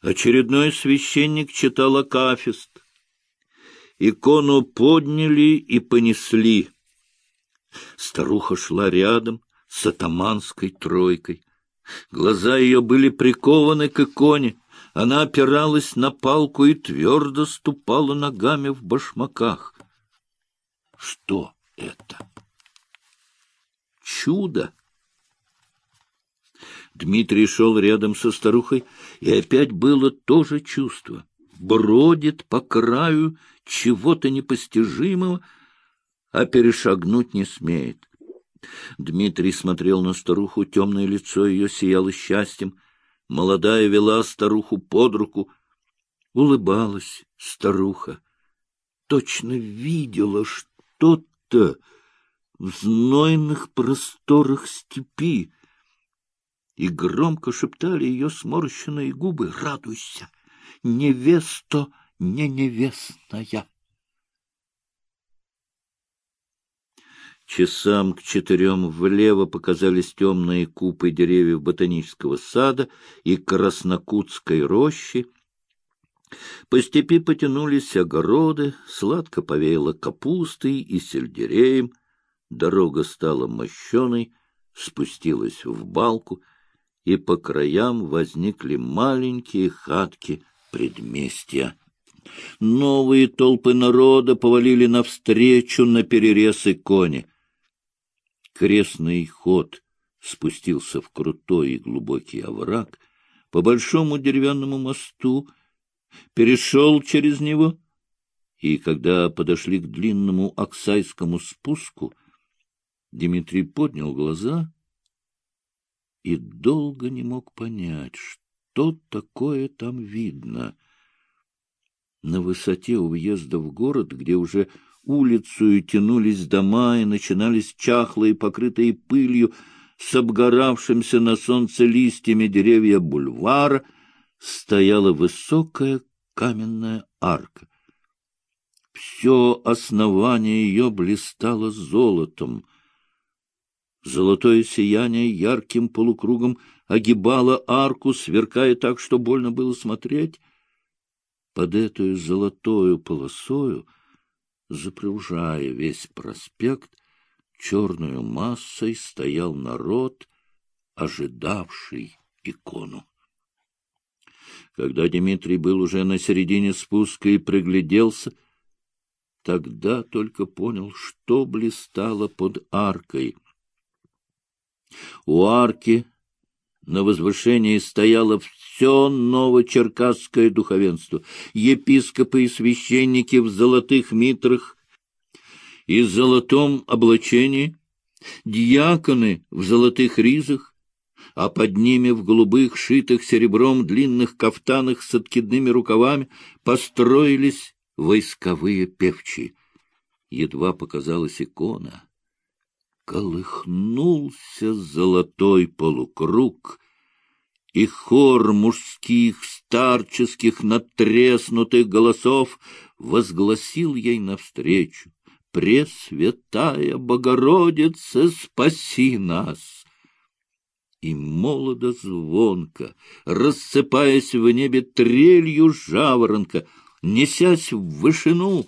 Очередной священник читал Акафист. Икону подняли и понесли. Старуха шла рядом с атаманской тройкой. Глаза ее были прикованы к иконе. Она опиралась на палку и твердо ступала ногами в башмаках. Что это? Чудо! Дмитрий шел рядом со старухой, и опять было то же чувство. Бродит по краю чего-то непостижимого, а перешагнуть не смеет. Дмитрий смотрел на старуху, темное лицо ее сияло счастьем. Молодая вела старуху под руку. Улыбалась старуха. Точно видела что-то в знойных просторах степи и громко шептали ее сморщенные губы «Радуйся! Невеста не невестная!» Часам к четырем влево показались темные купы деревьев ботанического сада и краснокутской рощи. По степи потянулись огороды, сладко повеяло капустой и сельдереем. Дорога стала мощеной, спустилась в балку — и по краям возникли маленькие хатки предместья. Новые толпы народа повалили навстречу на перерез иконе. Крестный ход спустился в крутой и глубокий овраг, по большому деревянному мосту, перешел через него, и когда подошли к длинному оксайскому спуску, Дмитрий поднял глаза и долго не мог понять, что такое там видно. На высоте у въезда в город, где уже улицу тянулись дома и начинались чахлые, покрытые пылью, с обгоравшимся на солнце листьями деревья бульвара, стояла высокая каменная арка. Все основание ее блистало золотом — Золотое сияние ярким полукругом огибало арку, сверкая так, что больно было смотреть. Под эту золотою полосою, запружая весь проспект, черную массой стоял народ, ожидавший икону. Когда Дмитрий был уже на середине спуска и пригляделся, тогда только понял, что блистало под аркой — у арки на возвышении стояло все новочеркасское духовенство, епископы и священники в золотых митрах и золотом облачении, диаконы в золотых ризах, а под ними в голубых, шитых серебром длинных кафтанах с откидными рукавами построились войсковые певчие. Едва показалась икона — колыхнулся золотой полукруг, и хор мужских, старческих, надтреснутых голосов возгласил ей навстречу «Пресвятая Богородица, спаси нас!» И молодо звонко, рассыпаясь в небе трелью жаворонка, несясь в вышину,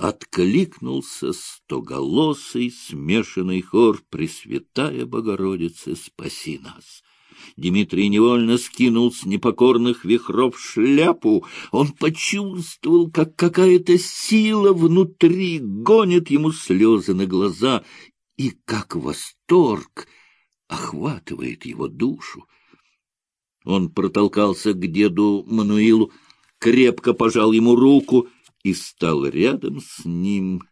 откликнулся стоголосый смешанный хор «Пресвятая Богородица, спаси нас!» Дмитрий невольно скинул с непокорных вихров шляпу. Он почувствовал, как какая-то сила внутри гонит ему слезы на глаза, и как восторг охватывает его душу. Он протолкался к деду Мануилу, крепко пожал ему руку — и стал рядом с ним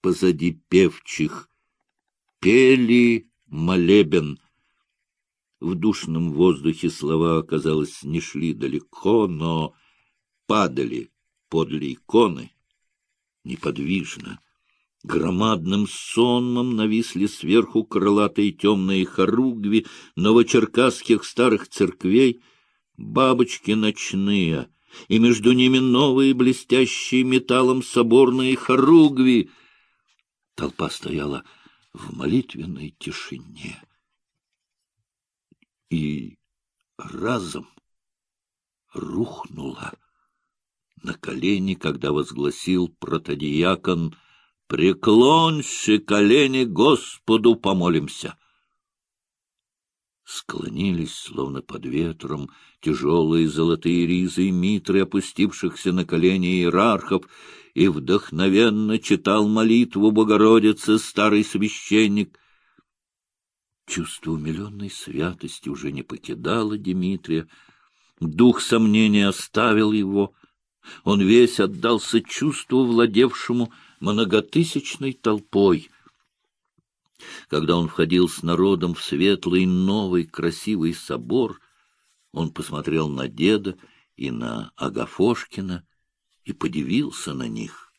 позади певчих. Пели молебен. В душном воздухе слова, казалось, не шли далеко, но падали подле иконы неподвижно. Громадным сонмом нависли сверху крылатые темные хоругви новочеркасских старых церквей, бабочки ночные — и между ними новые блестящие металлом соборные хоругви. Толпа стояла в молитвенной тишине. И разом рухнула на колени, когда возгласил протодиакон «Преклонься, колени, Господу помолимся!» Склонились, словно под ветром, тяжелые золотые ризы и митры опустившихся на колени иерархов, и вдохновенно читал молитву Богородицы старый священник. Чувство умиленной святости уже не покидало Дмитрия, дух сомнения оставил его, он весь отдался чувству, владевшему многотысячной толпой — когда он входил с народом в светлый, новый, красивый собор, он посмотрел на деда и на Агафошкина и подивился на них.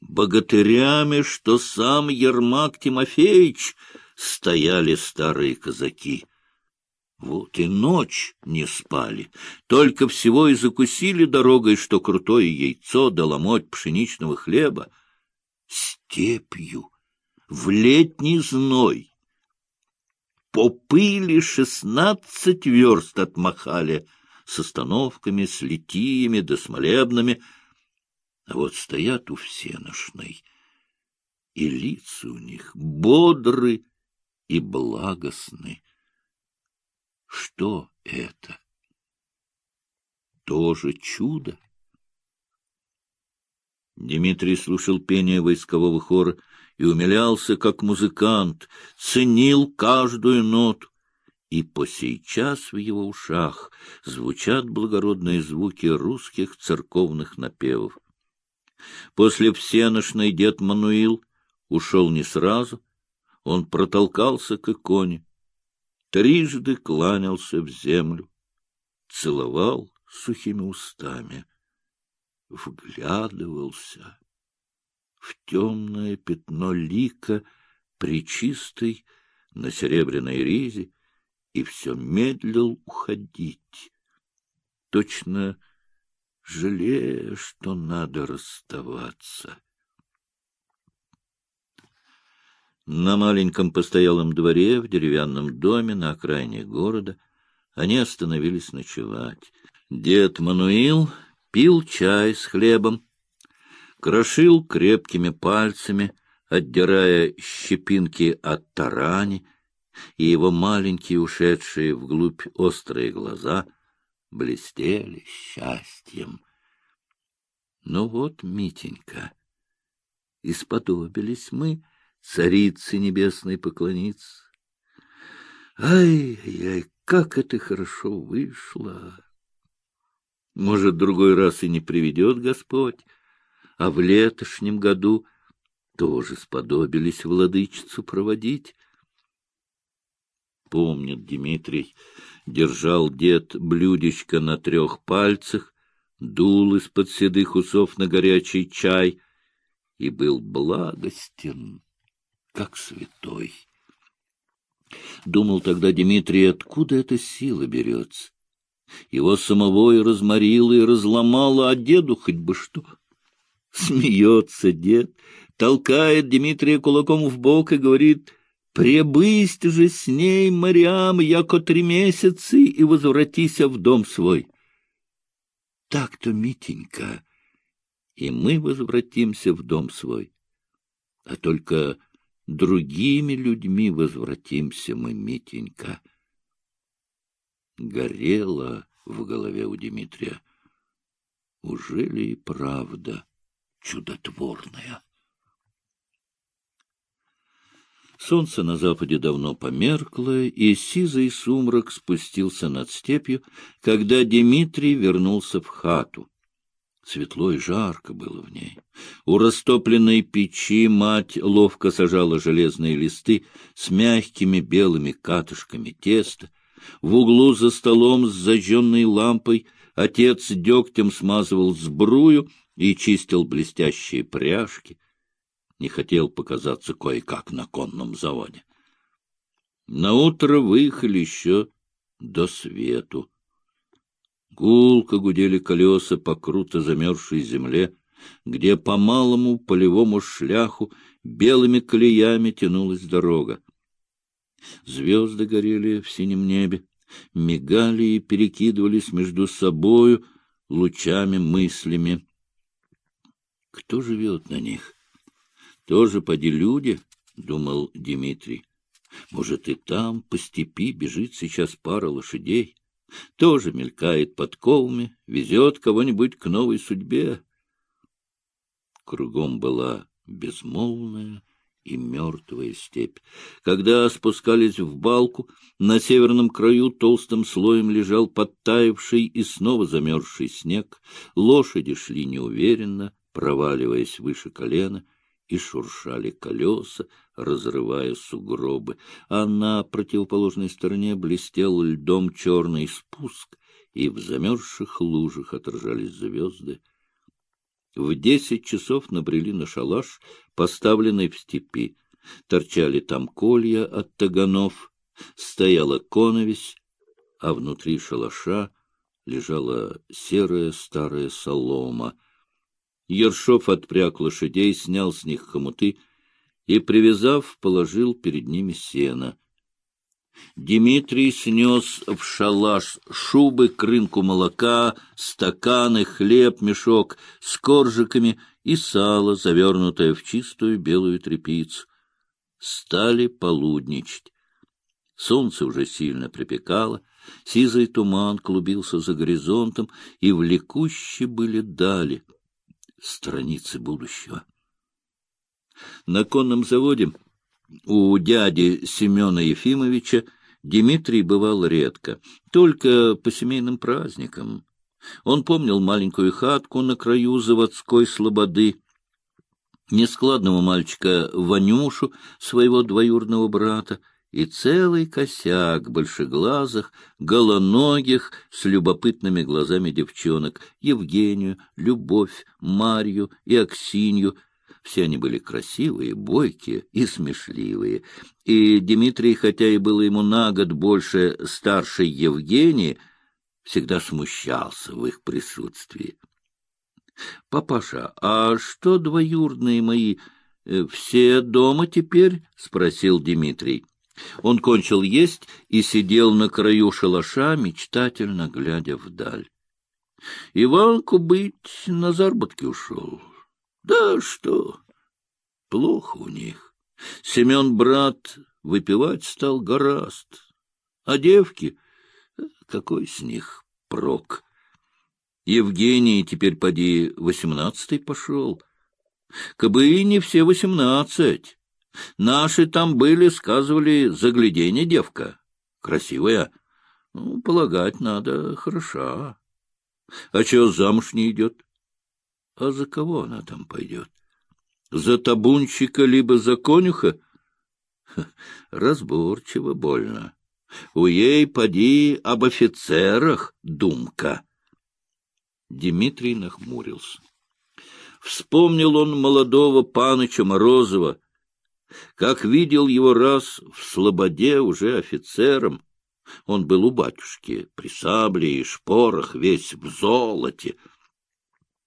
Богатырями, что сам Ермак Тимофеевич, стояли старые казаки. Вот и ночь не спали, только всего и закусили дорогой, что крутое яйцо да пшеничного хлеба. Степью в летний зной. По пыли шестнадцать верст отмахали с остановками, с литиями да смолебными, а вот стоят у всеношной, и лица у них бодры и благостны. Что это? Тоже чудо? Дмитрий слушал пение войскового хора и умилялся, как музыкант, ценил каждую ноту. И по сейчас в его ушах звучат благородные звуки русских церковных напевов. После всеношной дед Мануил ушел не сразу, он протолкался к иконе, трижды кланялся в землю, целовал сухими устами, вглядывался в темное пятно лика, причистой на серебряной ризе, и все медлил уходить, точно жалея, что надо расставаться. На маленьком постоялом дворе в деревянном доме на окраине города они остановились ночевать. Дед Мануил пил чай с хлебом, крошил крепкими пальцами, отдирая щепинки от тарани, и его маленькие, ушедшие вглубь острые глаза блестели счастьем. Ну вот, Митенька, исподобились мы царице небесной поклониться. Ай-яй, как это хорошо вышло! Может, другой раз и не приведет Господь, а в летошнем году тоже сподобились владычицу проводить. Помнит Дмитрий, держал дед блюдечко на трех пальцах, дул из-под седых усов на горячий чай и был благостен, как святой. Думал тогда Дмитрий, откуда эта сила берется. Его самого и разморило, и разломало, а деду хоть бы что — Смеется дед, толкает Дмитрия кулаком в бок и говорит, «Пребысть же с ней, Мариам, яко три месяца, и возвратися в дом свой». Так-то, Митенька, и мы возвратимся в дом свой. А только другими людьми возвратимся мы, Митенька. Горело в голове у Дмитрия. Уже ли и правда? Чудотворная. Солнце на западе давно померкло, и сизый сумрак спустился над степью, когда Дмитрий вернулся в хату. Светло и жарко было в ней. У растопленной печи мать ловко сажала железные листы с мягкими белыми катышками теста. В углу за столом с зажженной лампой отец дегтем смазывал сбрую и чистил блестящие пряжки, не хотел показаться кое-как на конном заводе. Наутро выехали еще до свету. Гулко гудели колеса по круто замерзшей земле, где по малому полевому шляху белыми колеями тянулась дорога. Звезды горели в синем небе, мигали и перекидывались между собою лучами мыслями. Кто живет на них? Тоже поди люди, — думал Дмитрий. Может, и там по степи бежит сейчас пара лошадей. Тоже мелькает подковами, везет кого-нибудь к новой судьбе. Кругом была безмолвная и мертвая степь. Когда спускались в балку, на северном краю толстым слоем лежал подтаявший и снова замерзший снег. Лошади шли неуверенно, проваливаясь выше колена, и шуршали колеса, разрывая сугробы, а на противоположной стороне блестел льдом черный спуск, и в замерзших лужах отражались звезды. В десять часов набрели на шалаш, поставленный в степи. Торчали там колья от таганов, стояла коновесь, а внутри шалаша лежала серая старая солома. Ершов отпряг лошадей, снял с них хомуты и, привязав, положил перед ними сено. Дмитрий снес в шалаш шубы, крынку молока, стаканы, хлеб, мешок с коржиками и сало, завернутое в чистую белую тряпицу. Стали полудничать. Солнце уже сильно припекало, сизый туман клубился за горизонтом, и влекущие были дали страницы будущего. На конном заводе у дяди Семена Ефимовича Дмитрий бывал редко, только по семейным праздникам. Он помнил маленькую хатку на краю заводской слободы, нескладного мальчика Ванюшу, своего двоюродного брата, и целый косяк большеглазых, голоногих, с любопытными глазами девчонок — Евгению, Любовь, Марью и Аксинью — все они были красивые, бойкие и смешливые. И Дмитрий, хотя и было ему на год больше старшей Евгении, всегда смущался в их присутствии. — Папаша, а что двоюродные мои, э, все дома теперь? — спросил Дмитрий. Он кончил есть и сидел на краю шалаша, мечтательно глядя вдаль. Иванку быть на заработки ушел. Да что, плохо у них. Семен брат выпивать стал гораст, а девки, какой с них прок? Евгений теперь поди восемнадцатый пошел. Кабы и не все восемнадцать. Наши там были, сказывали, загляденье девка. Красивая. Ну, полагать надо, хороша. А чего замуж не идет? А за кого она там пойдет? За табунщика либо за конюха? разборчиво больно. У ей поди об офицерах думка. Дмитрий нахмурился. Вспомнил он молодого паныча Морозова, как видел его раз в Слободе уже офицером. Он был у батюшки, при сабле и шпорах, весь в золоте —